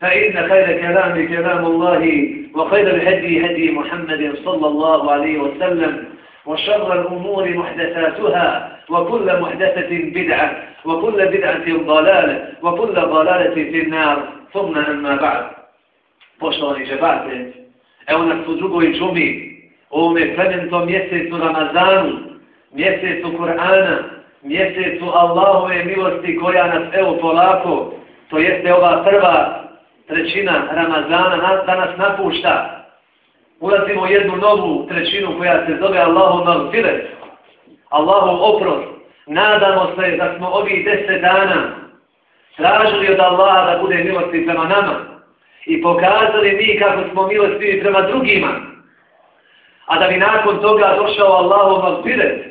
فإن خير كلام كلام الله وخير الهدي هدي محمد صلى الله عليه وسلم وشر الأمور محدثاتها وكل محدثة بدعة وكل بدعة ضلالة وكل ضلالة في النار ثم أما بعد Poštovani džebate, evo nas u drugoj džumi, u ovome plementom mjesecu Ramazanu, mjesecu Kur'ana, mjesecu Allahove milosti koja nas evo polako, to jeste ova prva trećina Ramazana danas napušta. Ulazimo u jednu novu trećinu koja se zove Allahom Magfiret, Allahu oprost. Nadamo se da smo ovih deset dana tražili od Allaha da bude milosti prema nama i pokazali mi kako smo milostivi prema drugima. A da bi nakon toga došao Allahov Magfiret,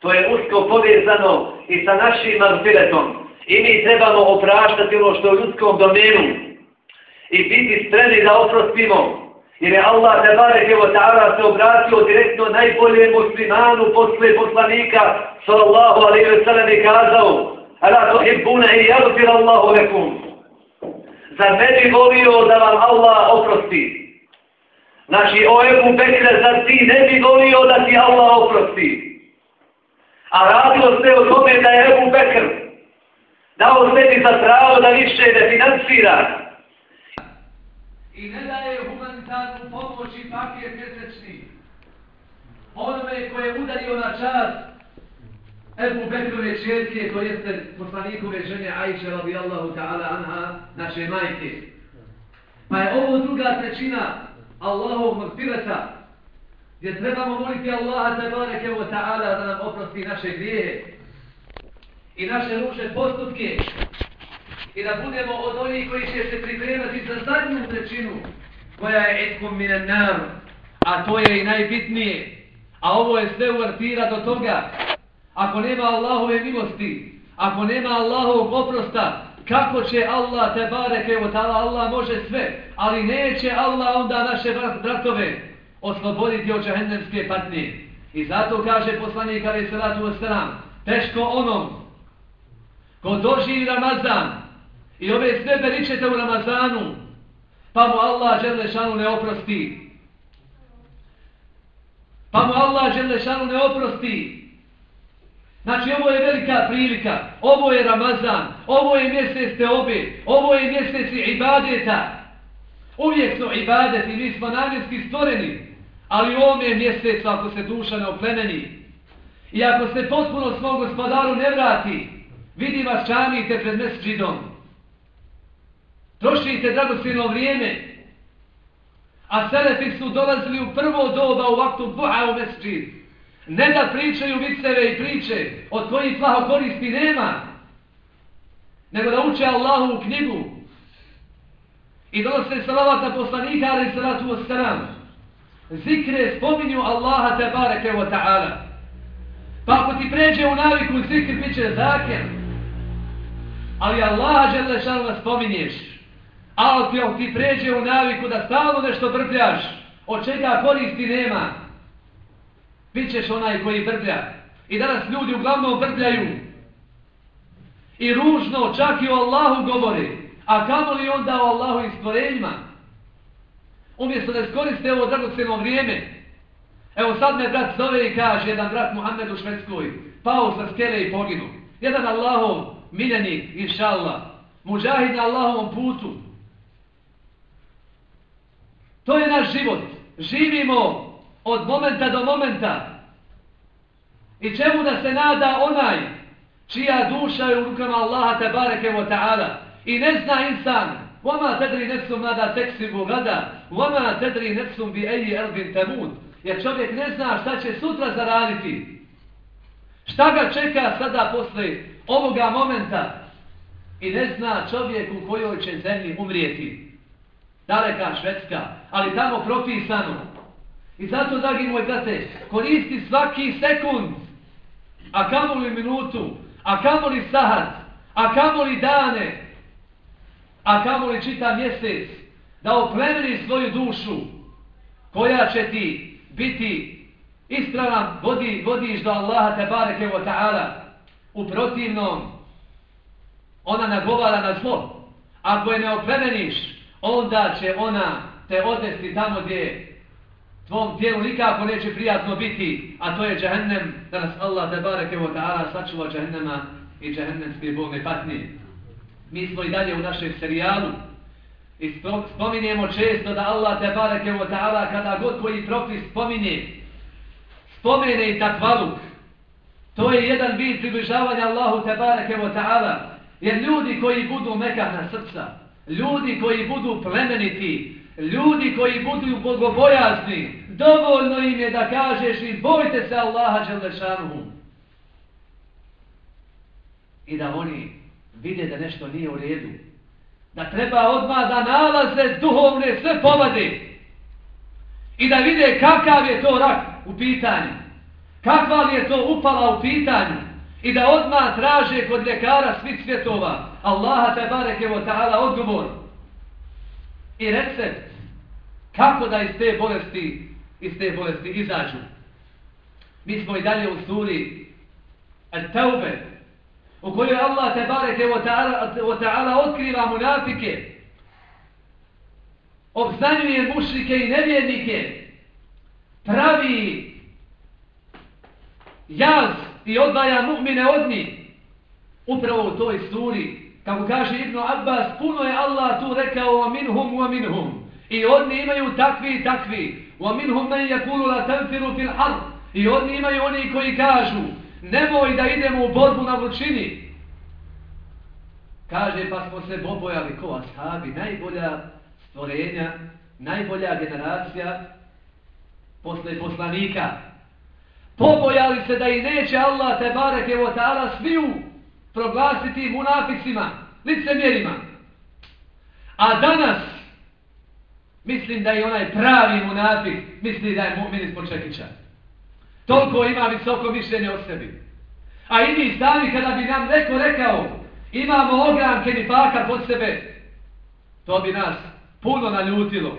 to je usko povezano i sa našim Magfiretom. I mi trebamo opraštati ono što je u ljudskom domenu i biti spremni da oprostimo. Jer je Allah te barek ta'ala se obratio direktno najbolje muslimanu posle poslanika sallallahu alaihi wa sallam i kazao Ala tuhibbuna i jagfir Allahu lekum. Za ne bi volio da vam Allah oprosti? Znači, o Ebu Bekre, za ti ne bi volio da ti Allah oprosti? A radilo se o tome da je Ebu Bekr dao sebi za pravo da više ne financira i ne daje humanitarnu pomoć i paket mjesečni. Onome koje je udario na čas Ebu Bekrove čerke, to jeste poslanikove žene Ajše radijallahu ta'ala anha, naše majke. Pa je ovo druga trećina Allahovog magfirata, gdje trebamo moliti Allaha tabareke wa ta'ala da nam oprosti naše grijehe i naše ruže postupke i da budemo od onih koji će se pripremati za zadnju trećinu koja je etkom minen nam, a to je i najbitnije. A ovo je sve uvrtira do toga. Ako nema Allahove milosti, ako nema Allahovog oprosta, kako će Allah te bareke o tala Allah može sve, ali neće Allah onda naše bratove osloboditi od džahennemske patnije. I zato kaže poslanik Ali Salatu Osaram, teško onom ko doživi Ramazan, I ove sve beričete u Ramazanu, pa mu Allah Đelešanu ne oprosti. Pa mu Allah Đelešanu ne oprosti. Znači ovo je velika prilika, ovo je Ramazan, ovo je mjesec te obe, ovo je mjesec ibadeta. Uvijek su ibadeti, mi smo namjenski stvoreni, ali u je mjesec ako se duša ne oplemeni. I ako se potpuno svom gospodaru ne vrati, vidi vas čanite pred mesđidom. Trošite dragocino vrijeme. A selefi su dolazili u prvo doba u vaktu duha u mesčid. Ne da pričaju viceve i priče od kojih plaho koristi nema. Nego da uče Allahu u knjigu. I donose salavat na poslanika ali salatu wa. Zikre spominju Allaha te bareke wa ta'ala. Pa ako ti pređe u naviku zikr, bit će zakir. Ali Allaha žele šalva spominješ. A ti, ti pređe u naviku da stalno nešto brbljaš, od čega koristi nema, bit ćeš onaj koji brblja. I danas ljudi uglavnom brbljaju. I ružno čak i o Allahu govori. A kamo li onda o Allahu i stvorenjima? Umjesto da skoriste ovo dragoceno vrijeme. Evo sad me brat zove i kaže, jedan brat Muhammed u Švedskoj, pao sa skele i poginu. Jedan Allahov miljenik, inša Allah, muđahid na Allahovom putu. To je naš život. Živimo od momenta do momenta. I čemu da se nada onaj čija duša je u rukama Allaha te bareke wa ta'ala. I ne zna insan, vama tedri nefsum nada teksibu gada, vama tedri nefsum bi eji erbin temud. Jer čovjek ne zna šta će sutra zaraditi. Šta ga čeka sada posle ovoga momenta? I ne zna čovjek u kojoj će zemlji umrijeti. Daleka Švedska, ali tamo propisano. I zato, dragi moj brate, koristi svaki sekund, a kamoli minutu, a kamoli sahat, a kamoli dane, a kamoli čita mjesec, da oplemeni svoju dušu, koja će ti biti ispravan, vodi, vodiš do Allaha te bareke wa ta'ala, u protivnom, ona nagovara na zlo. Ako je ne oplemeniš, onda će ona te odvesti tamo gdje tvom tijelu nikako neće prijatno biti, a to je džahennem, da nas Allah te bareke wa ta'ala sačuva džahennema i džahennemske bolne patnije. Mi smo i dalje u našem serijalu i spominjemo često da Allah te bareke wa ta'ala kada god koji propis spominje, spomene i takvaluk. To je jedan vid približavanja Allahu te bareke wa ta'ala. Jer ljudi koji budu mekahna srca, ljudi koji budu plemeniti, ljudi koji budu bogobojazni, dovoljno im je da kažeš i bojte se Allaha Đelešanuhu. I da oni vide da nešto nije u redu. Da treba odmah da nalaze duhovne sve povade. I da vide kakav je to rak u pitanju. Kakva li je to upala u pitanju. I da odmah traže kod ljekara svih svjetova. Allaha te bareke vo ta'ala odgovor. I recept kako da iz te bolesti iz te bolesti izađu. Mi smo i dalje u suri Al-Tawbe u kojoj Allah te bareke wa ta'ala otkriva munafike obznanjuje mušrike i nevjernike pravi jaz i odvaja mu'mine od njih upravo u toj suri kako kaže Ibnu Abbas, puno je Allah tu rekao, wa minhum, wa minhum. I oni imaju takvi i takvi. Wa minhum men yakulu la tanfiru fil ard. I oni imaju oni koji kažu, nemoj da idemo u borbu na vrućini. Kaže, pa smo se bobojali ko ashabi, najbolja stvorenja, najbolja generacija posle poslanika. Pobojali se da i neće Allah te bareke o ta'ala sviju proglasiti munaficima, licemjerima. A danas Mislim da je onaj pravi munafik, misli da je mu'min ispod čekića. Toliko ima visoko mišljenje o sebi. A i mi sami kada bi nam neko rekao, imamo ogranke nifaka pod sebe, to bi nas puno naljutilo.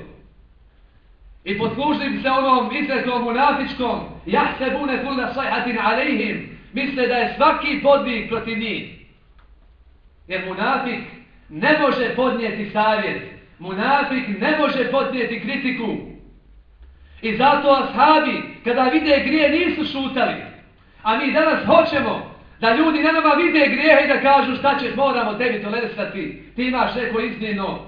I poslužim se onom izrekom munafičkom, ja se bune kulna sajhatin alejhim, misle da je svaki podvig protiv njih. Jer munafik ne može podnijeti savjet, Munafik ne može podnijeti kritiku. I zato ashabi, kada vide grije, nisu šutali. A mi danas hoćemo da ljudi na nama vide grijehe i da kažu šta ćeš, moramo tebi tolerisati. Ti imaš neko iznimno,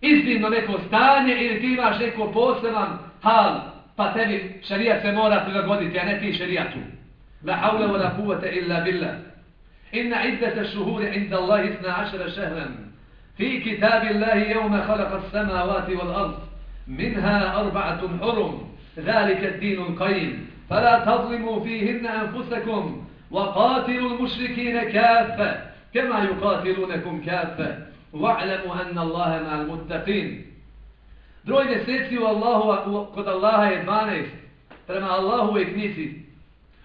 iznimno neko stanje ili ti imaš neko poseban hal, pa tebi šarijat se mora prilagoditi, a ne ti šarijatu. Wa la kuvvete illa billah. Inna iddete šuhuri inda Allah isna ašara šehran. في كتاب الله يوم خلق السماوات والأرض منها أربعة حرم. ذلك الدين القيم. فلا تظلموا فيهن أنفسكم وقاتلوا المشركين كافة كما يقاتلونكم كافة. واعلموا أن الله مع المتقين. Broj mjeseci u Allahu, kod Allaha je 12, prema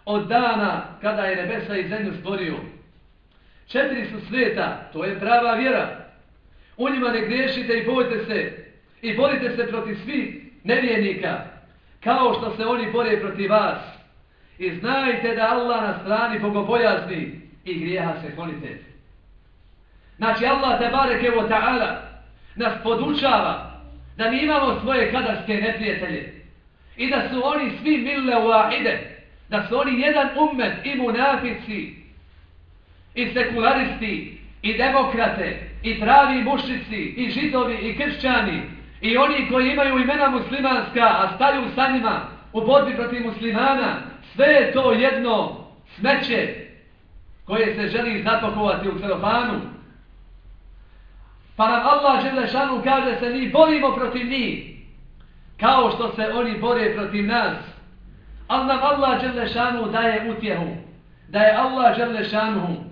od dana kada je nebesa i zemlju stvorio. Četiri su sveta, to je prava vjera, U njima ne griješite i bojte se. I borite se protiv svih nevjenika. Kao što se oni bore protiv vas. I znajte da Allah na strani bogobojazni i grijeha se klonite. Znači Allah te bareke wa ta'ala nas podučava da mi imamo svoje kadarske neprijatelje i da su oni svi mille wahide, da su oni jedan ummet i munafici i sekularisti i demokrate i pravi mušici i židovi i kršćani i oni koji imaju imena muslimanska a staju sa njima u borbi protiv muslimana sve je to jedno smeće koje se želi zapakovati u celofanu Pa nam Allah Želešanu kaže se mi borimo protiv njih. Kao što se oni bore protiv nas. Ali nam Allah Želešanu daje utjehu. Da je Allah Želešanu.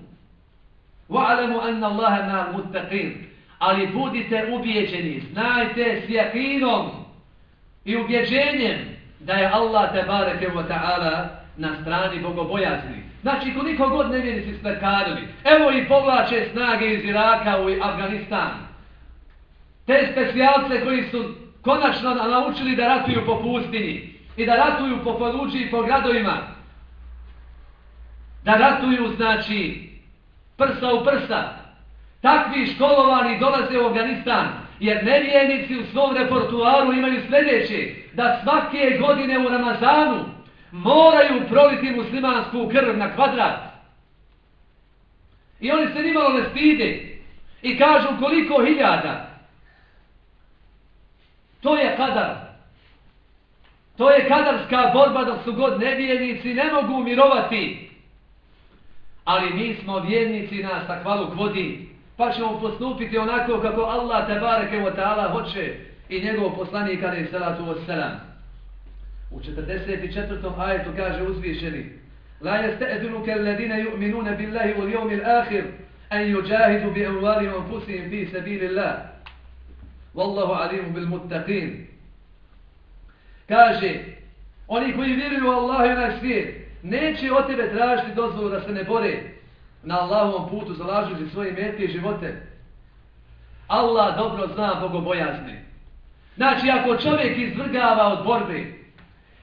Wa'alamu anna Allahe na muttaqin. Ali budite ubijeđeni. Znajte s jakinom i ubjeđenjem da je Allah tebareke wa ta'ala na strani bogobojazni. Znači, koliko god nevjenici smrkarili, evo i povlače snage iz Iraka u Afganistan. Te specijalce koji su konačno naučili da ratuju po pustinji, i da ratuju po poduđi i po gradovima. Da ratuju, znači, prsa u prsa. Takvi školovani dolaze u Afganistan, jer nevijenici u svom reportuaru imaju sljedeće, da svake godine u Ramazanu moraju proliti muslimansku krv na kvadrat. I oni se nimalo ne stide i kažu koliko hiljada. To je kadar. To je kadarska borba dok su god nevijenici ne mogu mirovati. Ali mi smo vjernici na takvalu vodi. Pa ćemo postupiti onako kako Allah te bareke wa ta'ala hoće i njegov poslanik ali salatu wa salam. U 44. ajetu kaže uzvišeni La jeste'dunuke alladine yu'minune billahi u lijom il ahir en yuđahidu bi evvalima anfusihim fi sabili Allah Wallahu alimu bil muttaqin Kaže Oni koji vjeruju u Allah i na svijet neće od tebe tražiti dozvolu da se ne bore na Allahovom putu zalažući svoje metke i živote. Allah dobro zna bogobojazne. Znači, ako čovjek izvrgava od borbe,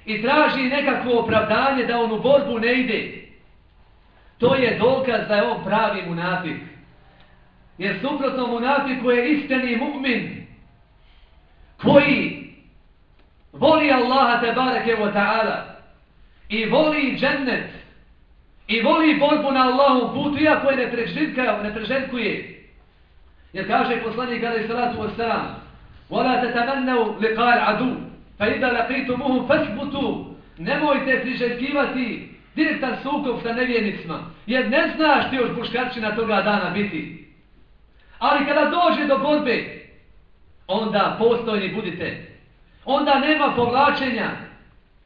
i traži nekakvo opravdanje da on u borbu ne ide, to je dokaz da je on pravi munafik. Jer suprotno munafiku je istini mu'min koji voli Allaha te bareke wa ta'ala i voli džennet i voli borbu na Allahom putu iako je ne preživkuje, ne preživkuje. Jer kaže poslanik kada je salatu wa salam وَلَا تَتَمَنَّوْ لِقَالْ عَدُوُ Pa i da lakitumuhum fasbutu, nemojte priželjkivati direktan sukob sa nevjernicima, jer ne znaš ti još buškarčina toga dana biti. Ali kada dođe do borbe, onda postojni budite. Onda nema povlačenja.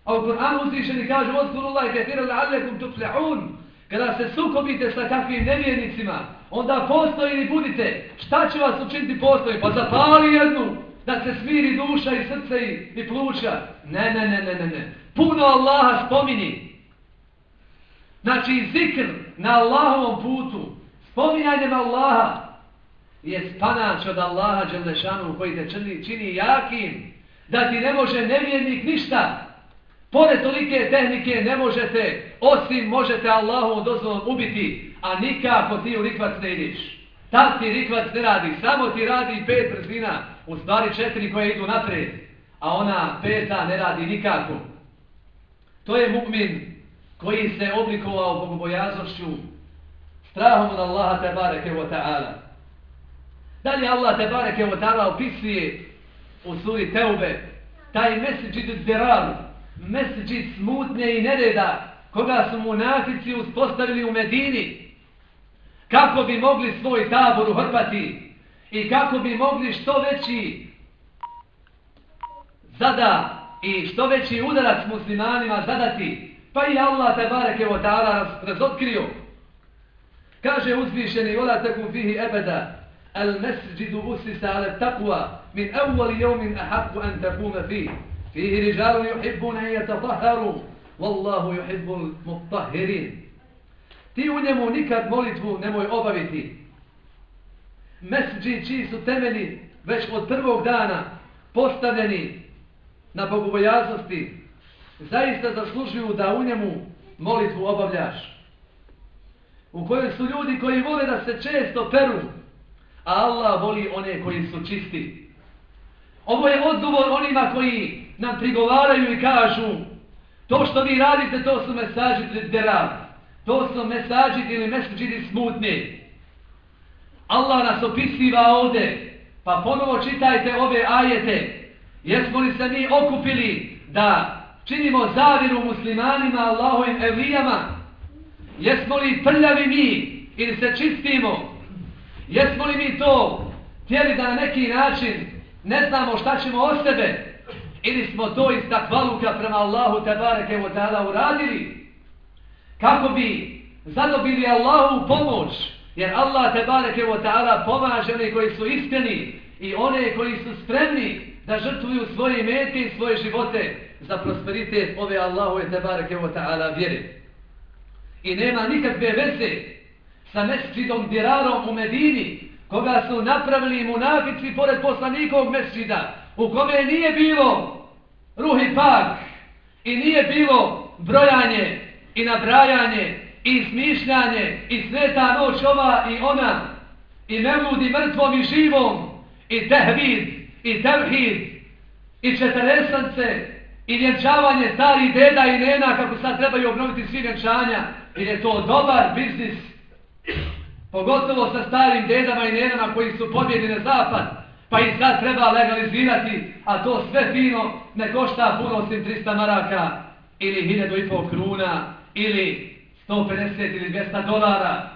A u Kur'anu uzvišeni kaže, Ozkurullahi kefiru la'allekum tuflehun, kada se sukobite sa kakvim nevjernicima, onda postojni budite. Šta će vas učiniti postoji? Pa zapali jednu, da se smiri duša i srce i, i pluća. Ne, ne, ne, ne, ne, ne. Puno Allaha spomini. Znači, zikr na Allahovom putu, spominjanjem Allaha, je spanač od Allaha Đelešanu koji te čini, čini jakim, da ti ne može nevjernik ništa. Pored tolike tehnike ne možete, osim možete Allahom dozvolom ubiti, a nikako ti u rikvac ne ideš. Tad ti rikvac ne radi, samo ti radi pet brzina, u stvari četiri koje idu naprijed, a ona peta ne radi nikako. To je mu'min koji se oblikovao bogobojaznošću, strahom od Allaha tebareke wa ta'ala. Dalje Allah tebareke wa ta'ala opisuje u suri Teube taj meseđid dirar, meseđid smutnje i nereda koga su munafici uspostavili u Medini kako bi mogli svoj tabor uhrbati i kako bi mogli što veći zada i što veći udarac muslimanima zadati, pa i Allah te bareke o ta'ala razotkrio. Kaže uzvišeni, vola takum fihi ebeda, al mesđidu usisa ale taqwa, min أول يوم أحق an takuma fi. فيه رجال يحبون أن يتطهروا wallahu يحب المطهرين Ti u njemu nikad molitvu nemoj obaviti, mesđi čiji su temeli već od prvog dana postavljeni na bogobojaznosti, zaista zaslužuju da u njemu molitvu obavljaš. U kojoj su ljudi koji vole da se često peru A Allah voli one koji su čisti. Ovo je odgovor onima koji nam prigovaraju i kažu to što vi radite, to su mesađi derav. To su mesađi ili mesađi smutne. Allah nas opisiva ovde. Pa ponovo čitajte ove ajete. Jesmo li se mi okupili da činimo zaviru muslimanima, Allahovim evlijama? Jesmo li prljavi mi ili se čistimo? Jesmo li mi to htjeli da na neki način ne znamo šta ćemo od sebe? Ili smo to iz takvaluka prema Allahu tabareke wa ta'ala uradili? Kako bi zadobili Allahu pomoć? Jer Allah tabareke wa ta'ala pomaže one koji su iskreni i one koji su spremni da žrtvuju svoje mete i svoje živote za prosperitet ove Allahove tabareke wa ta'ala vjere. I nema nikakve veze sa mesčidom dirarom u Medini, koga su napravili munafici pored poslanikovog mesida, u kome nije bilo ruhi pak i nije bilo brojanje i nabrajanje i smišljanje i sveta noć ova i ona i meludi mrtvom i živom i tehvid i tevhid i četresance i vjenčavanje starih deda i nena kako sad trebaju obnoviti svi vjenčanja jer je to dobar biznis pogotovo sa starim dedama i nenama koji su pobjedi na zapad pa i sad treba legalizirati a to sve fino ne košta puno osim 300 maraka ili 1500 kruna ili 150 ili 200 dolara.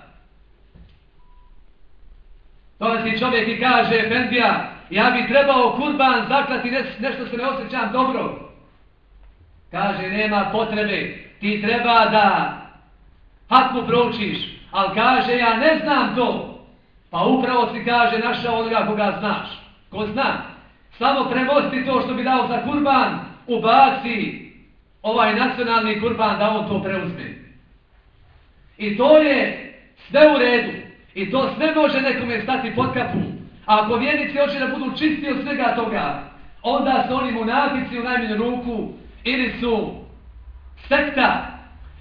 Dolazi ti čovjek i kaže Efendija ja bi trebao kurban zaklati nešto se ne osjećam dobro. Kaže, nema potrebe, ti treba da hatmu proučiš, ali kaže, ja ne znam to. Pa upravo si kaže, našao onoga koga znaš. Ko zna? Samo premosti to što bi dao za kurban, ubaci ovaj nacionalni kurban da on to preuzme. I to je sve u redu. I to sve može nekome stati pod kapu. A ako vjernici hoće da budu čisti od svega toga, onda su oni munafici u najmanju ruku ili su sekta,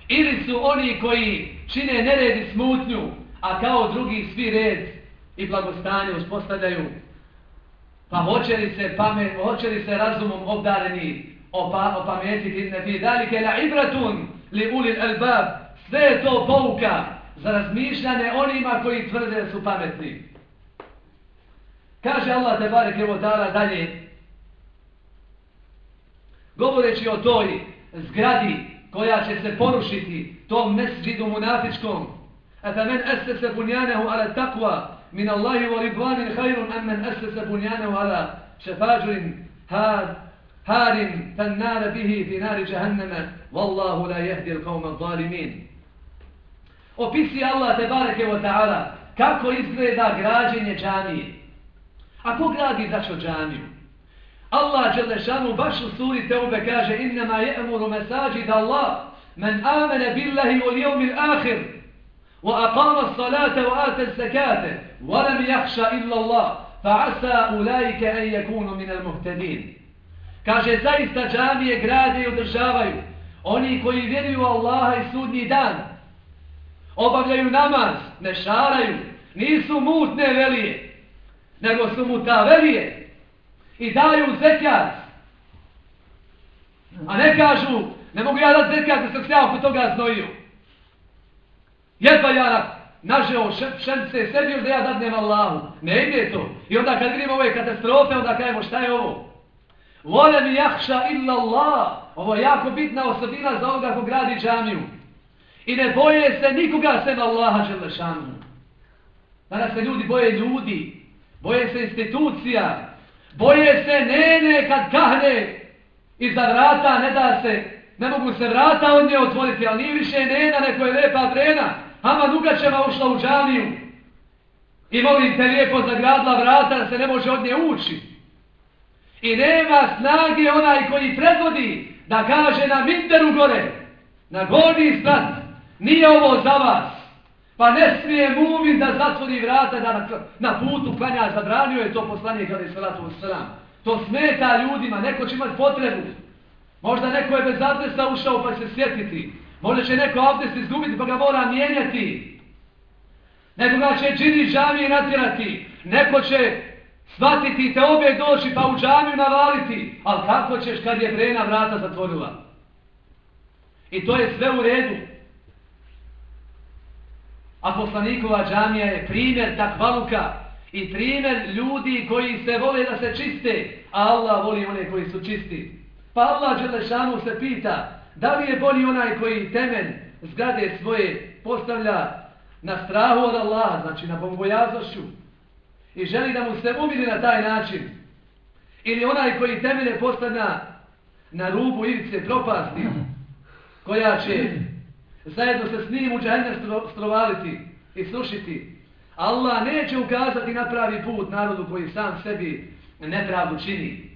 ili su oni koji čine nered i smutnju, a kao drugi svi red i blagostanje uspostavljaju. Pa hoće li se, pamet, hoće li se razumom obdareni opa, opametiti ne bi dalike la ibratun li ulil albab, sve je to pouka za razmišljanje onima koji tvrde da su pametni. Kaže Allah te barek evo dalje, govoreći o toj zgradi koja će se porušiti tom mesđidu munafičkom. A men esese bunjanehu ala takva min Allahi wa ribvanin hajrun a men esese bunjanehu ala šefađurin had harin tan nara bihi fi nari jahannama. Wallahu la jehdi il qawma zalimin opisi Allah te bareke wa ta'ala kako izgleda građenje džamije. A ko gradi zašto džamiju? Allah Đelešanu baš u suri Teube kaže innama je'muru mesađid Allah men amene billahi u lijomil ahir wa aqama salate wa ate zekate wa lam jahša illa Allah fa asa ulajke en yakunu min al muhtedin kaže zaista džamije grade i održavaju. Oni koji vjeruju Allaha i sudnji dan obavljaju namaz ne šaraju nisu mutne velije nego su mutavelije i daju zekat. A ne kažu, ne mogu ja dati zekat da sam se ja oko toga znojio. Jedva ja nažeo šemce sebi još da ja dadnem Allahu. Ne ide to. I onda kad vidimo ove katastrofe, onda kajemo šta je ovo? Vole mi jahša illa Allah. Ovo je jako bitna osobina za onoga ko gradi džamiju. I ne boje se nikoga sem Allaha Želešanu. Danas se ljudi boje ljudi. Boje se institucija. Boje se nene kad kahne iza vrata, ne da se, ne mogu se vrata od nje otvoriti, ali nije više nena, neko je lepa vrena. Hama Dugačeva ušla u džaniju i molim te lijepo zagradila vrata da se ne može od nje ući. I nema snage onaj koji predvodi da kaže na Minteru gore, na gorni strat, nije ovo za vas. Pa ne smije mumin da zatvori vrata da na, na putu klanja zabranio je to poslanje kada je salatu u sram. To smeta ljudima, neko će imati potrebu. Možda neko je bez adresa ušao pa se sjetiti. Možda će neko abdest izgubiti pa ga mora mijenjati. Nekoga će džini džamije natjerati. Neko će shvatiti te obe doći pa u džamiju navaliti. Ali kako ćeš kad je brena vrata zatvorila? I to je sve u redu. A poslanikova džamija je primjer takvaluka i primjer ljudi koji se vole da se čiste, a Allah voli one koji su čisti. Pa Allah Đelešanu se pita, da li je bolji onaj koji temen zgrade svoje postavlja na strahu od Allaha, znači na bogobojaznošću, i želi da mu se umiri na taj način, ili onaj koji temene postavlja na rubu ivice propasti, koja će zajedno se s njim u džahennem strovaliti i slušiti. Allah neće ukazati na pravi put narodu koji sam sebi nepravdu čini.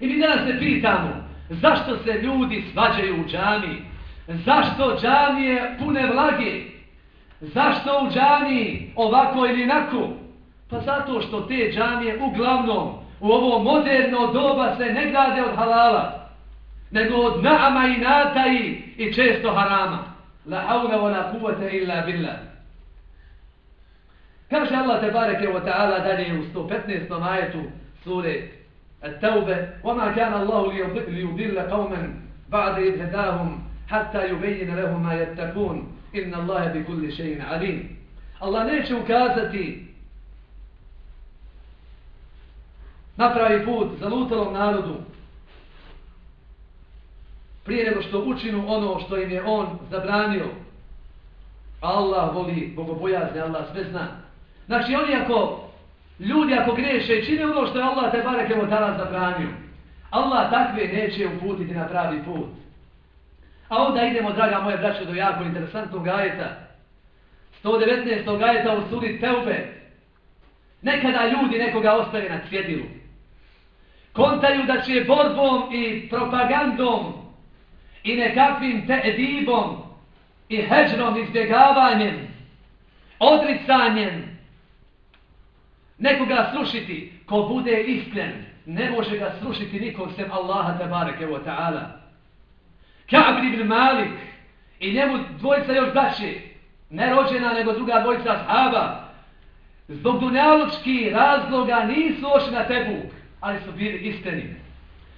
I mi danas se pitamo, zašto se ljudi svađaju u džami? Zašto džamije pune vlage? Zašto u džami ovako ili inako? Pa zato što te džamije uglavnom u ovo moderno doba se ne grade od halala, nego od naama i nataji i često harama. لا حول ولا قوة إلا بالله. كما شاء الله تبارك وتعالى داني وستوبتني صنايته سورة التوبة. وما كان الله ليضل قوما بعد إذ هداهم حتى يبين لهم ما يتقون. إن الله بكل شيء عليم. الله نيشه كاستي نقرأ يفوت زلوت لهم نارضهم prije nego što učinu ono što im je on zabranio. Allah voli bogobojazne, Allah sve zna. Znači oni ako, ljudi ako griješe i čine ono što je Allah te barek evo tada zabranio, Allah takve neće uputiti na pravi put. A onda idemo, draga moje braće, do jako interesantnog ajeta. 119. ajeta u suri Teube. Nekada ljudi nekoga ostave na cjedilu. Kontaju da će borbom i propagandom i nekakvim teedibom i heđnom izbjegavanjem, odricanjem, nekoga slušiti, ko bude iskren, ne može ga slušiti nikom sem Allaha tabareke wa ta'ala. Ka'b ibn Malik i njemu dvojica još braće, ne rođena nego druga dvojica sahaba, zbog dunjalučki razloga nisu ošli na Tebuk, ali su bili iskreni.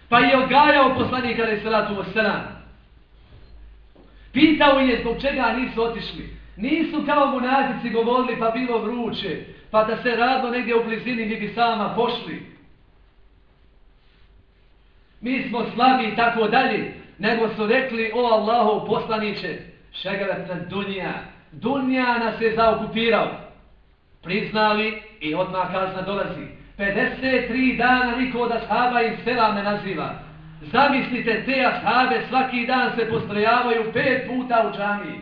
Pa je odgajao poslanika alaih salatu wasalam. Pitao je zbog čega nisu otišli. Nisu kao munazici govorili pa bilo vruće, pa da se radno negdje u blizini mi bi sama pošli. Mi smo slabi i tako dalje, nego su rekli o Allahov poslaniće, šegarat na dunja, dunja nas je zaokupirao. Priznali i odmah kazna dolazi. 53 dana niko da ashaba i selam ne naziva. Zamislite, te ashabe svaki dan se postrojavaju pet puta u džamiji.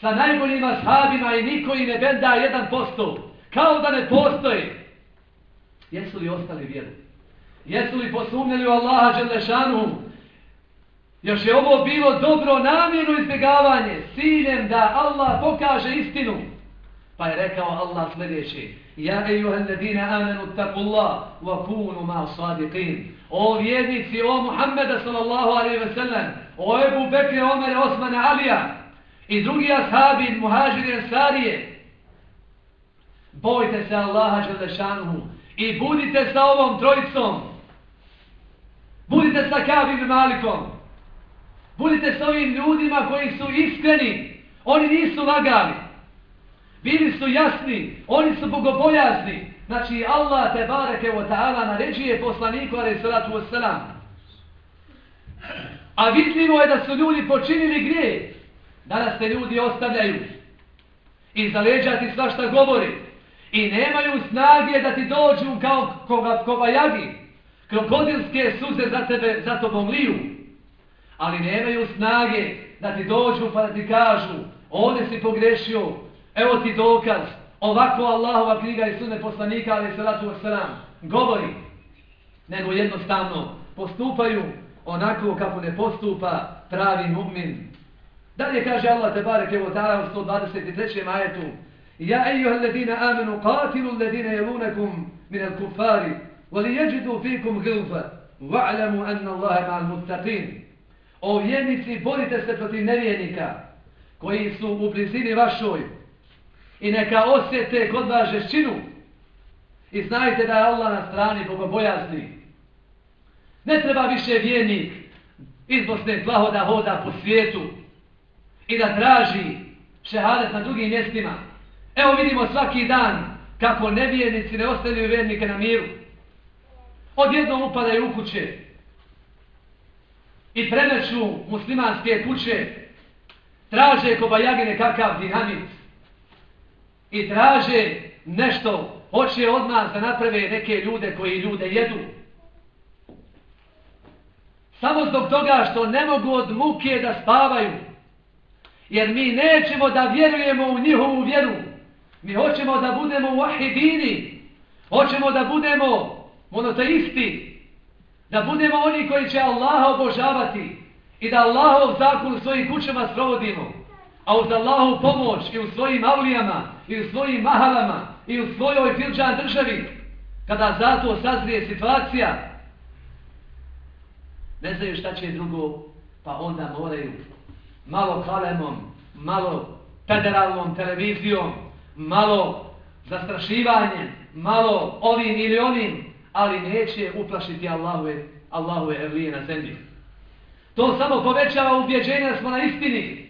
Sa najboljim ashabima i niko i ne benda jedan posto. Kao da ne postoji. Jesu li ostali vjeru? Jesu li posumnjali u Allaha Đelešanu? Još je ovo bilo dobro namjeru izbjegavanje. ciljem da Allah pokaže istinu. Pa je rekao Allah sljedeći. Ja ejuhel ladina amenu takullah wa kunu ma sadiqin. O vjernici, o Muhammeda sallallahu alaihi ve sellem, o Ebu Bekre, Omer, Osman, Alija i drugi ashabi, muhađiri, ansarije, bojte se Allaha Đelešanuhu i budite sa ovom trojicom. Budite sa Kabim Malikom. Budite sa ovim ljudima koji su iskreni. Oni nisu lagali. Bili su jasni. Oni su bogobojazni. Znači Allah te bareke o ta'ala naređuje poslaniku alaih salatu wa salam. A vidljivo je da su ljudi počinili grije. Danas te ljudi ostavljaju. I za leđa ti svašta govori. I nemaju snage da ti dođu kao koga, koga jagi. Krokodilske suze za tebe, za tobom liju. Ali nemaju snage da ti dođu pa da ti kažu ovdje si pogrešio, evo ti dokaz, ovako Allahova knjiga i sunne poslanika, ali salatu wasalam, govori, nego jednostavno postupaju onako kako ne postupa pravi mu'min. Dalje kaže Allah te barek evo ta'ala u 123. majetu Ja ejuha alladina amenu qatilu alladina jelunakum min al kufari vali jeđidu fikum gilfa wa'lamu anna Allahe ma'al muttaqin O vjernici, borite se protiv nevjernika koji su u blizini vašoj i neka osjete kod vas žešćinu i znajte da je Allah na strani bogobojazni. Ne treba više vjernik iz Bosne plaho da hoda po svijetu i da traži šehadet na drugim mjestima. Evo vidimo svaki dan kako nevjernici ne ostavljaju vjernike na miru. Odjednom upadaju u kuće i premeću muslimanske kuće, traže kobajagine kakav dinamit i traže nešto, hoće od nas da naprave neke ljude koji ljude jedu. Samo zbog toga što ne mogu od muke da spavaju. Jer mi nećemo da vjerujemo u njihovu vjeru. Mi hoćemo da budemo u ahidini. Hoćemo da budemo monoteisti. Da budemo oni koji će Allaha obožavati. I da Allahov zakon u svojim kućama sprovodimo. A uz Allahu pomoć i u svojim avlijama i u svojim mahalama i u svojoj filđan državi. Kada zato sazrije situacija ne znaju šta će drugo, pa onda moraju malo kalemom, malo federalnom televizijom, malo zastrašivanjem, malo ovim ili onim, ali neće uplašiti Allahove, Allahove evlije na zemlji. To samo povećava ubjeđenje da smo na istini.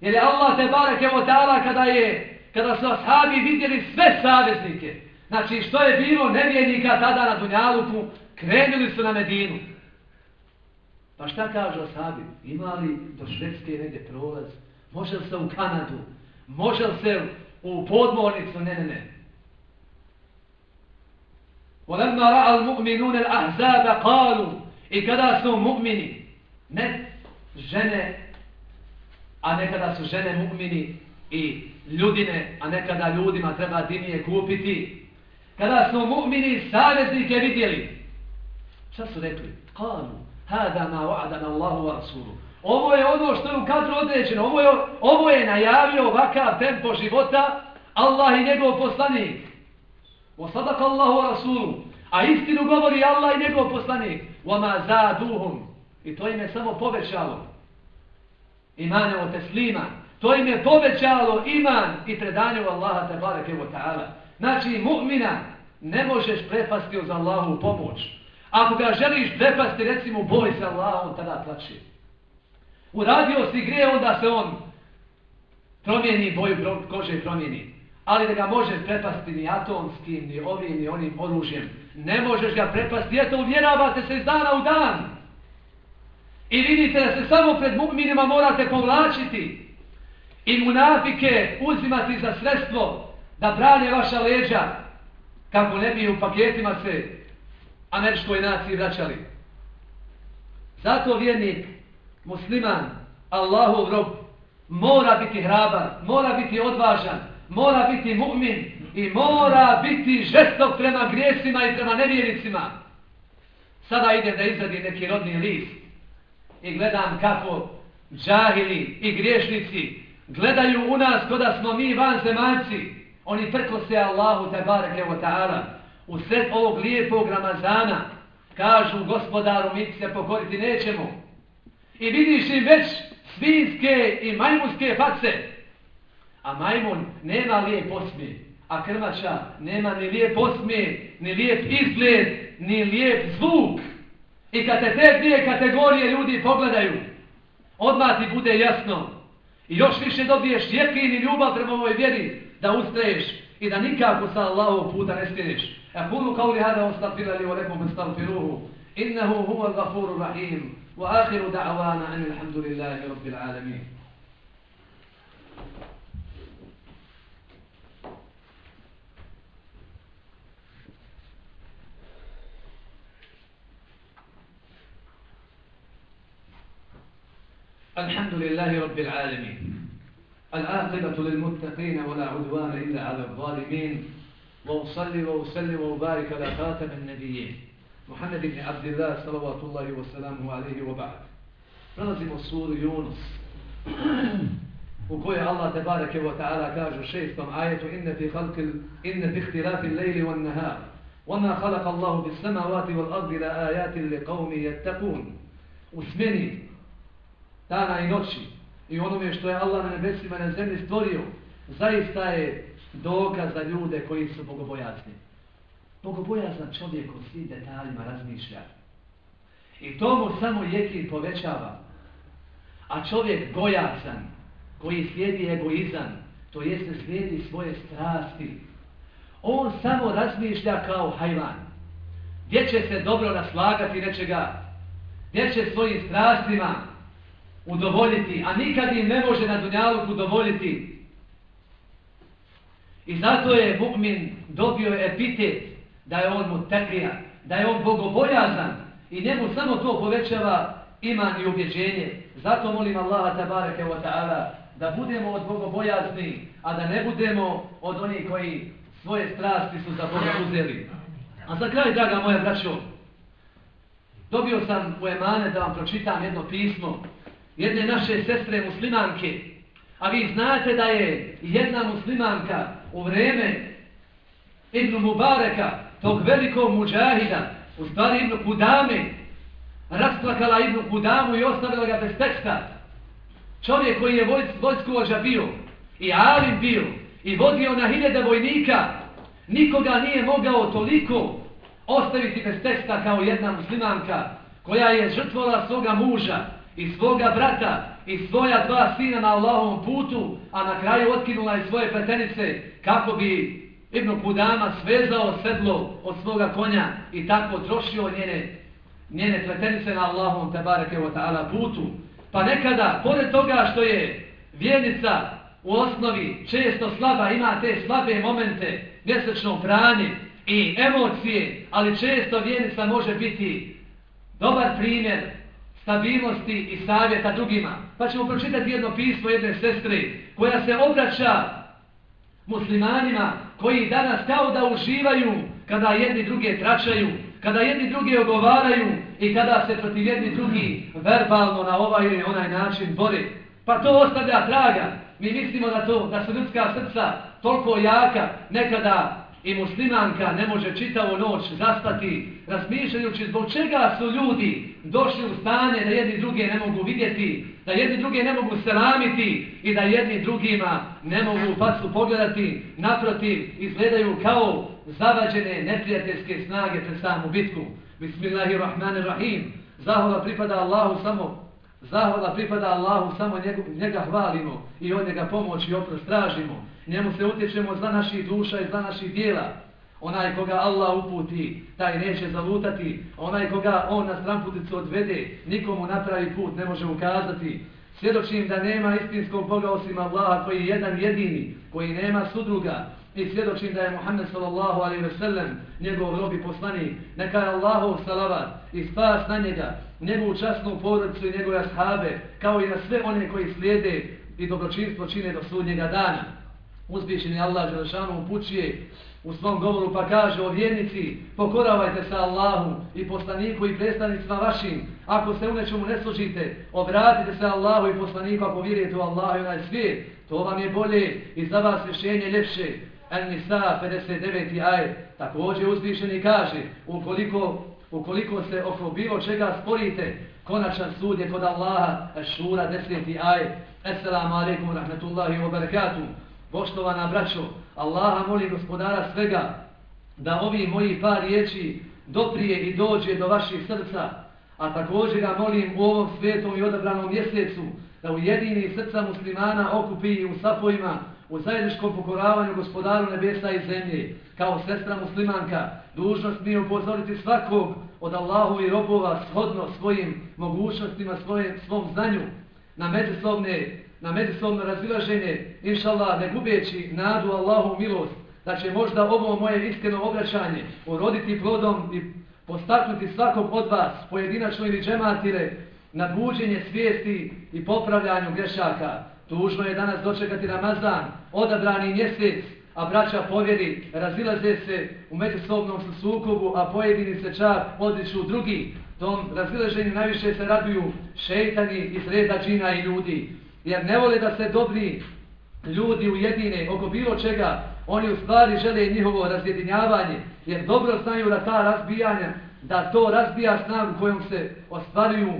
Jer je Allah te barek evo ta'ala kada je, kada su ashabi vidjeli sve saveznike, znači što je bilo nevjenika tada na Dunjaluku, krenuli su na Medinu. Pa šta kažu ashabi? Ima li do Švedske negdje prolaz? Može li se u Kanadu? Može li se u podmornicu? Ne, ne, ne. وَلَمَّا رَعَ الْمُؤْمِنُونَ الْأَحْزَابَ قَالُوا I kada su mu'mini, ne žene, a nekada su žene mu'mini i ljudine, a nekada ljudima treba dinije kupiti. Kada su mu'mini saveznike vidjeli, šta su rekli? Kalu, Hada ma wa'adana Allahu wa rasuluhu. Ovo je ono što je u kadru određeno. Ovo je, ovo je najavio ovakav tempo života Allah i njegov poslanik. Wa sadaka Allahu wa rasuluhu. A istinu govori Allah i njegov poslanik. Wa ma zaduhum. I to im je samo povećalo. Imane o teslima. To im je povećalo iman i predanje u Allaha te bareke wa ta'ala. Znači mu'mina ne možeš prepasti uz Allahu pomoć. Ako ga želiš prepasti, recimo, boj se Allah, on tada plaće. Uradio si grije, onda se on promijeni, boju kože promijeni. Ali da ga možeš prepasti ni atomskim, ni ovim, ni onim oružjem. Ne možeš ga prepasti, eto, uvjeravate se iz dana u dan. I vidite da se samo pred mu'minima morate povlačiti. I munafike uzimati za sredstvo da brane vaša leđa. Kako ne bi u paketima se američkoj naciji vraćali. Zato vjernik, musliman, Allahov rob, mora biti hrabar, mora biti odvažan, mora biti mu'min i mora biti žestok prema grijesima i prema nevjernicima. Sada ide da izradi neki rodni list i gledam kako džahili i griješnici gledaju u nas koda smo mi van zemaljci. Oni trko se Allahu te barek evo ta'ala. U sred ovog lijepog Ramazana kažu gospodaru mi se pokoriti nećemo. I vidiš im već svinske i majmunske face. A majmun nema lijep osmije a krmača nema ni lijep osmije ni lijep izgled ni lijep zvuk. I kad te te dvije kategorije ljudi pogledaju, odmah ti bude jasno. I još više dobiješ jekin i ljubav prema ovoj vjeri da ustreješ i da nikako sa Allahom puta ne stineš. A e, kulu kao li hada ostavila li o nekom stavfiruhu, innehu huva gafuru rahim, u ahiru da'vana, anilhamdulillahi rabbil alamin. الحمد لله رب العالمين. العاقبة للمتقين ولا عدوان إلا على الظالمين. وأصلي وأسلم وأبارك على خاتم النبيين. محمد بن عبد الله صلوات الله وسلامه عليه وبعد. نلزم الصور يونس. وكوي الله تبارك وتعالى كاج الشيخ طم آية إن في خلق ال... إن في اختلاف الليل والنهار. وما خلق الله بالسماوات والأرض لآيات لقوم يتقون. وثمني dana i noći i onome što je Allah na nebesima na zemlji stvorio zaista je dokaz za ljude koji su bogobojazni. Bogobojazan čovjek o svim detaljima razmišlja. I to mu samo jeki povećava. A čovjek gojazan, koji slijedi egoizam, to jeste slijedi svoje strasti, on samo razmišlja kao hajvan. Gdje će se dobro naslagati nečega, gdje će svojim strastima udovoljiti, a nikad im ne može na dunjalu udovoljiti. I zato je Mukmin dobio epitet da je on mutekrija, da je on bogobojazan i njemu samo to povećava iman i ubjeđenje. Zato molim Allaha tabareke wa ta'ala da budemo od bogobojazni, a da ne budemo od onih koji svoje strasti su za Boga uzeli. A za kraj, draga moja braćo, dobio sam u Emane da vam pročitam jedno pismo jedne naše sestre muslimanke. A vi znate da je jedna muslimanka u vreme Ibn Mubareka, tog velikog muđahida, u stvari Ibn Kudame, rasplakala Ibn Kudamu i ostavila ga bez teksta. Čovjek koji je vojskovođa bio i Alim bio i vodio na hiljade vojnika, nikoga nije mogao toliko ostaviti bez teksta kao jedna muslimanka koja je žrtvovala svoga muža i svoga brata i svoja dva sina na Allahovom putu, a na kraju otkinula je svoje petenice kako bi Ibn Kudama svezao sedlo od svoga konja i tako trošio njene, njene petenice na Allahovom tabareke wa ta'ala putu. Pa nekada, pored toga što je vjernica u osnovi često slaba, ima te slabe momente mjesečnom pranje i emocije, ali često vjernica može biti dobar primjer stabilnosti i savjeta drugima. Pa ćemo pročitati jedno pismo jedne sestre koja se obraća muslimanima koji danas kao da uživaju kada jedni druge tračaju, kada jedni druge ogovaraju i kada se protiv jedni drugi verbalno na ovaj ili onaj način bore. Pa to ostavlja traga. Mi mislimo da to da su ljudska srca toliko jaka, nekada i muslimanka ne može čitavu noć zastati razmišljajući zbog čega su ljudi došli u stanje da jedni druge ne mogu vidjeti, da jedni druge ne mogu selamiti i da jedni drugima ne mogu u facu pogledati, naprotiv izgledaju kao zavađene neprijateljske snage pred samu bitku. Bismillahirrahmanirrahim. Zahvala pripada Allahu samo Zahvala pripada Allahu, samo njega, njega hvalimo i od njega pomoć i oprost tražimo. Njemu se utječemo za naših duša i za naših dijela. Onaj koga Allah uputi, taj neće zalutati. Onaj koga on na stramputicu odvede, nikomu napravi put ne može ukazati. Svjedočim da nema istinskog Boga osim Allaha koji je jedan jedini, koji nema sudruga. I svjedočim da je Muhammed sallallahu alaihi ve sellem njegov robi poslani. Neka je Allahov salavat i spas na njega, njegovu časnu porodicu i njegove ashabe, kao i na sve one koji slijede i dobročinstvo čine do sudnjega dana uzvišeni Allah Želešanu upućuje u svom govoru pa kaže o vjernici pokoravajte se Allahu i poslaniku i predstavnicima vašim. Ako se u nečemu ne služite obratite se Allahu i poslaniku ako vjerujete u Allahu i onaj svijet. To vam je bolje i za vas rješenje ljepše. An-Nisa 59. aj također uzvišeni kaže ukoliko, ukoliko se oko bilo čega sporite konačan sud je kod Allaha. Šura 10. aj Assalamu alaikum rahmetullahi wa barakatuh. Poštovana braćo, Allaha molim gospodara svega da ovi moji par riječi doprije i dođe do vaših srca, a također ga molim u ovom svetom i odabranom mjesecu da ujedini srca muslimana okupi u safojima u zajedničkom pokoravanju gospodaru nebesa i zemlje. Kao sestra muslimanka, dužnost mi je upozoriti svakog od Allahu i robova shodno svojim mogućnostima, svojim, svom znanju na međusobne na međusobno razilaženje, inša Allah, ne gubeći nadu Allahu milost, da će možda ovo moje iskreno obraćanje uroditi plodom i postaknuti svakog od vas, pojedinačno ili džematire, na buđenje svijesti i popravljanju grešaka. Tužno je danas dočekati Ramazan, odabrani mjesec, a braća povjeri razilaze se u međusobnom sukobu, a pojedini se čak odliču drugi. Tom razilaženju najviše se raduju šeitani iz reda džina i ljudi jer ne vole da se dobri ljudi ujedine oko bilo čega, oni u stvari žele njihovo razjedinjavanje, jer dobro znaju da ta razbijanja, da to razbija snagu kojom se ostvaruju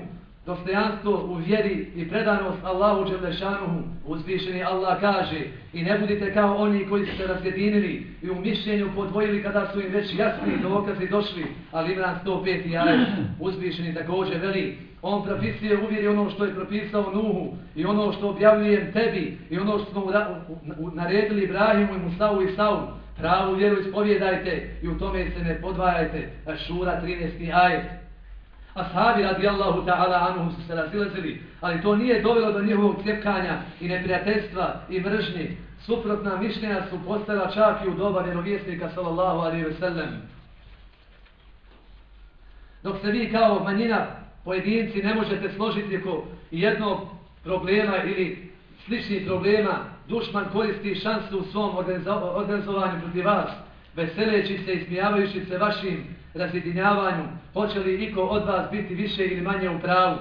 dostojanstvo u vjeri i predanost Allahu Đelešanuhu, uzvišeni Allah kaže i ne budite kao oni koji su se razjedinili i u mišljenju podvojili kada su im već jasni dokazi došli, ali Imran 105. jaje uzvišeni također veli On propisuje uvjeri ono što je propisao Nuhu i ono što objavljujem tebi i ono što smo naredili Ibrahimu i Musavu i Savu. Pravu vjeru ispovjedajte i u tome se ne podvajajte. Šura 13. ajet. Ashabi radijallahu ta'ala anhum su se razilazili, ali to nije dovelo do njihovog cjepkanja i neprijateljstva i mržnji. Suprotna mišljenja su postala čak i u doba vjerovjesnika sallallahu alaihi ve sellem. Dok se vi kao manjina pojedinci ne možete složiti oko jednog problema ili sličnih problema, dušman koristi šansu u svom organizovanju protiv vas, veseleći se i smijavajući se vašim razjedinjavanju, hoće li niko od vas biti više ili manje u pravu.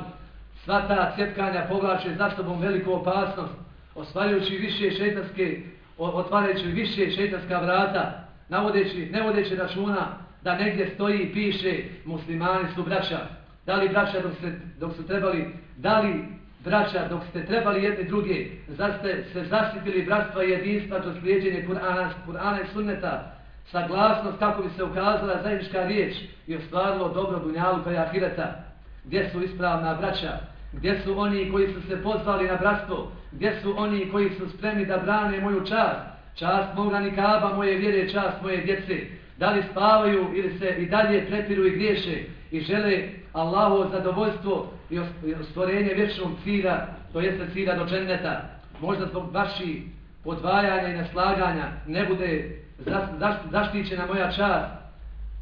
Sva ta cjepkanja povlače za sobom veliku opasnost, osvaljujući više šetanske, otvarajući više šetanska vrata, navodeći, ne vodeći računa da negdje stoji i piše muslimani su braća. Da li braća dok, ste, dok su trebali, da li braća dok ste trebali jedni druge, zar ste se zaštitili bratstva i jedinstva to slijedjenje Kur'ana, Kur'ana i sunneta, saglasnost kako bi se ukazala zajednička riječ i ostvarilo dobro dunjalu i ahireta. Gdje su ispravna braća? Gdje su oni koji su se pozvali na bratstvo? Gdje su oni koji su spremni da brane moju čast? Čast moga nikaba, moje vjere, čast moje djece. Da li spavaju ili se i dalje prepiru i griješe i žele Allahovo zadovoljstvo i ostvorenje vječnog cilja, to jeste cilja do dženneta. Možda zbog vaši podvajanja i naslaganja ne bude zaštićena moja čast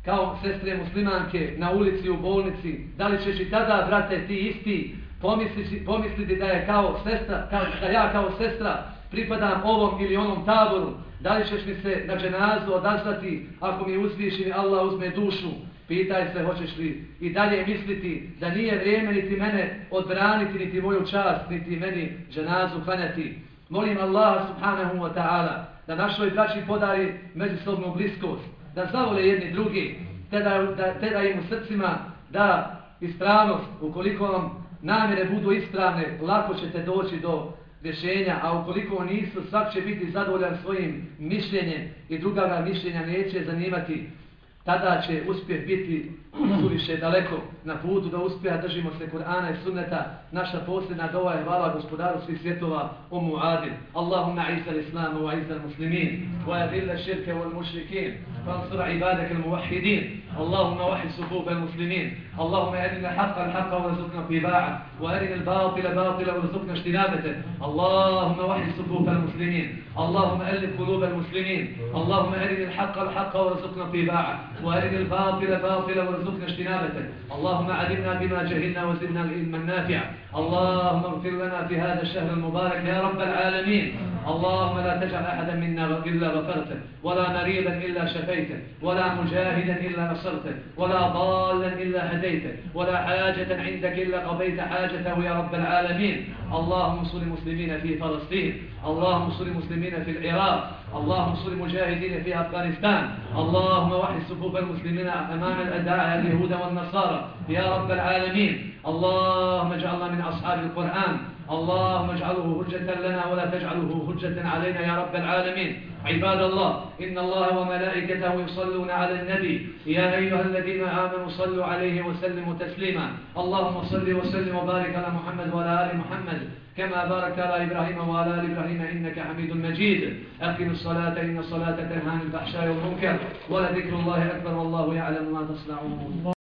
kao sestre muslimanke na ulici u bolnici, da li ćeš i tada, brate, ti isti pomisliti, pomisliti da je kao sestra, kao, da ja kao sestra pripadam ovom ili onom taboru, da li ćeš mi se na dženazu odazvati ako mi uzviši Allah uzme dušu, pitaj se hoćeš li i dalje misliti da nije vrijeme niti mene odbraniti, niti moju čast, niti meni dženazu klanjati. Molim Allah subhanahu wa ta'ala da našoj braći podari međusobnu bliskost, da zavole jedni drugi, te da, da, te da im u srcima da ispravnost, ukoliko vam namjere budu ispravne, lako ćete doći do rješenja, a ukoliko nisu, svak će biti zadovoljan svojim mišljenjem i druga mišljenja neće zanimati tada će uspjeh biti suviše daleko na putu da uspjeha držimo se Kur'ana i sunneta. Naša posljedna dova je hvala gospodaru svih svjetova umu adil. Allahumma isa l'islamu wa isa muslimin wa adilla širke wal mušrikin فانصر عبادك الموحدين اللهم وحي صفوف المسلمين اللهم أرنا الحق الحق وارزقنا اتباعه وأرنا الباطل باطلا وارزقنا اجتنابته اللهم وحي صفوف المسلمين اللهم ألف قلوب المسلمين اللهم أرنا الحق الحق وارزقنا اتباعه وأرنا الباطل باطلا وارزقنا اجتنابته. اللهم علمنا بما جهلنا وزدنا العلم النافع اللهم اغفر لنا في هذا الشهر المبارك يا رب العالمين. اللهم لا تجعل أحدا منا إلا غفرته ولا مريضا إلا شفيته ولا مجاهدا إلا نصرته ولا ضالا إلا هديته ولا حاجة عندك إلا قضيت حاجته يا رب العالمين. اللهم صل المسلمين في فلسطين اللهم صل المسلمين في العراق اللهم صل المجاهدين في أفغانستان اللهم وحي صفوف المسلمين أمام الأداء اليهود والنصارى يا رب العالمين. اللهم اجعلنا من أصحاب القرآن. اللهم اجعله هجة لنا ولا تجعله هجة علينا يا رب العالمين. عباد الله إن الله وملائكته يصلون على النبي. يا أيها الذين آمنوا صلوا عليه وسلموا تسليما. اللهم صل وسلم وبارك على محمد وعلى آل محمد. كما بارك على إبراهيم وعلى آل إبراهيم إنك حميد مجيد. أقم الصلاة إن الصلاة تنهى عن الفحشاء والمنكر. ولذكر الله أكبر والله يعلم ما تصنعون.